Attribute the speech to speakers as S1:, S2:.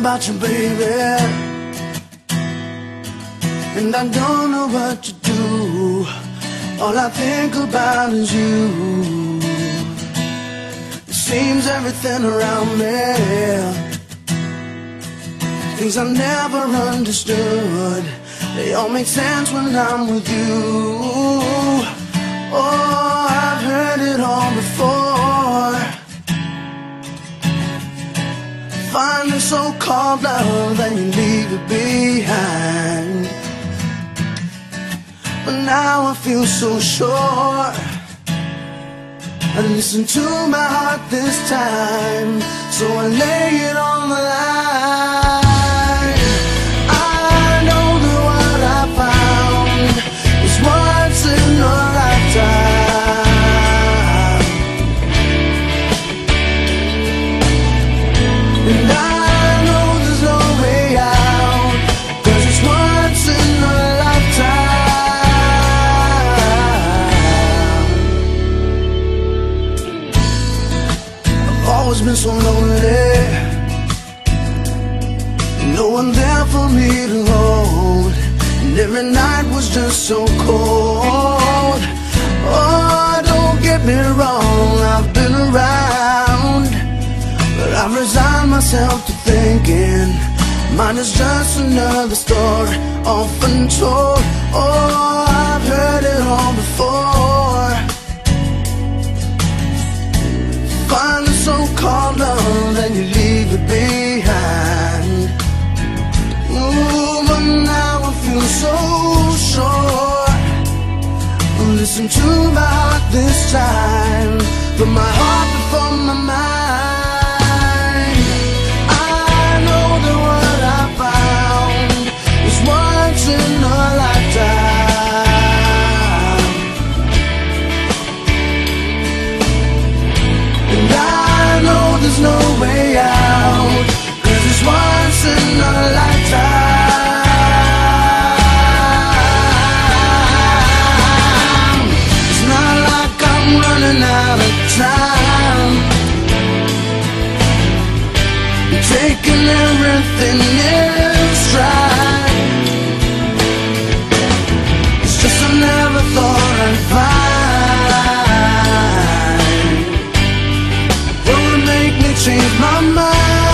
S1: you, baby. And I don't know what to do. All I think about is you. It seems everything around me, things I never understood, they all make sense when I'm with you. Oh, I've heard it all before. So-called love, then you leave it behind. But now I feel so sure. I listen to my heart this time, so I lay it on the line. I know that what I found is once in a lifetime. And I for me to hold. And every night was just so cold. Oh, don't get me wrong, I've been around. But I've resigned myself to thinking mine is just another story, often told. Oh, I've heard it all before. change my mind.